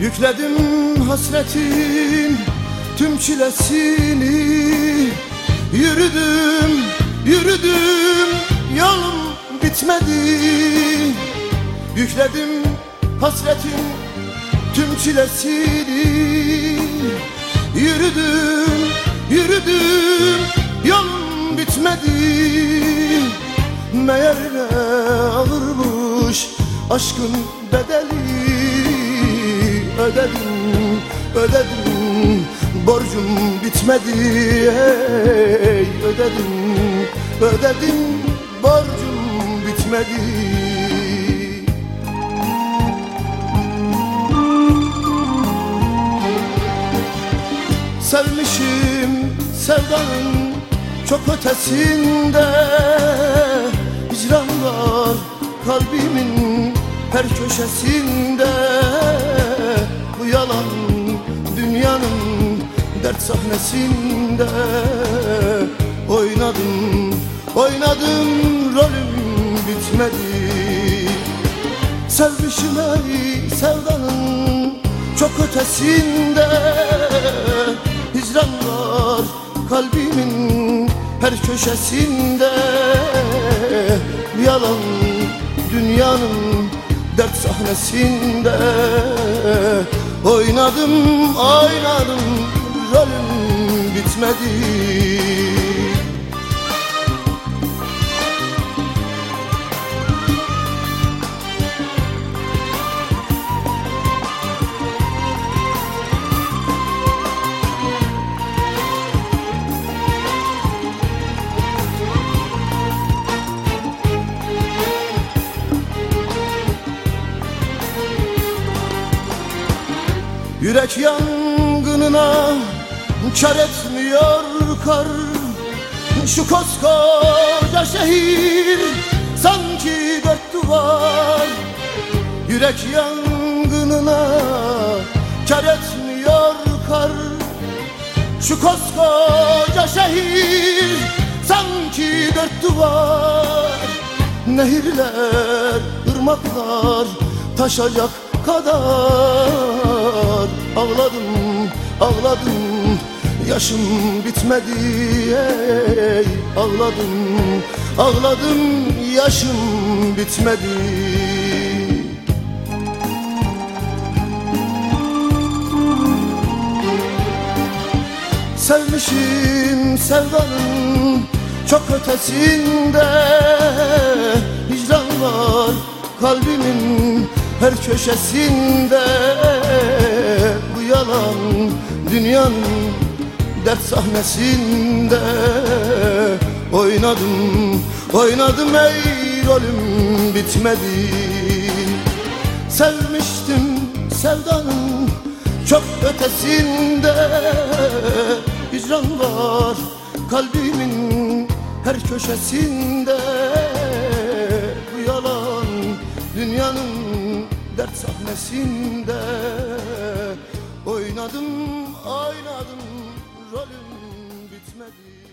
Yükledim hasretin tüm çilesini. Yürüdüm, yürüdüm yolum bitmedi. Yükledim hasretin tüm çilesini. Yürüdüm, yürüdüm yolum bitmedi. Meğer ağırmış aşkın bedeli ödedim, ödedim Borcum bitmedi hey ödedim, ödedim Borcum bitmedi. Sevmişim sevdanın çok ötesinde Hicran var kalbimin her köşesinde yalan dünyanın dert sahnesinde. Oynadım, oynadım rolüm bitmedi. Sevmişim ey sevdanın çok ötesinde. Hicran var kalbimin her köşesinde. Yalan dünyanın dert sahnesinde Oynadım oynadım rolüm bitmedi Yürek yangınına kar etmiyor kar. Şu koskoca şehir sanki dört duvar. Yürek yangınına kar etmiyor kar. Şu koskoca şehir sanki dört duvar. Nehirler, ırmaklar taşacak kadar Ağladım, ağladım Yaşım bitmedi ey Ağladım, ağladım Yaşım bitmedi. Sevmişim sevdanın çok ötesinde Hicran var kalbimin her köşesinde Bu yalan dünyanın dert sahnesinde. Oynadım, oynadım ey rolüm bitmedi. Sevmiştim sevdanın çok ötesinde. Hicran var kalbimin her köşesinde dert sahnesinde Oynadım oynadım rolüm bitmedi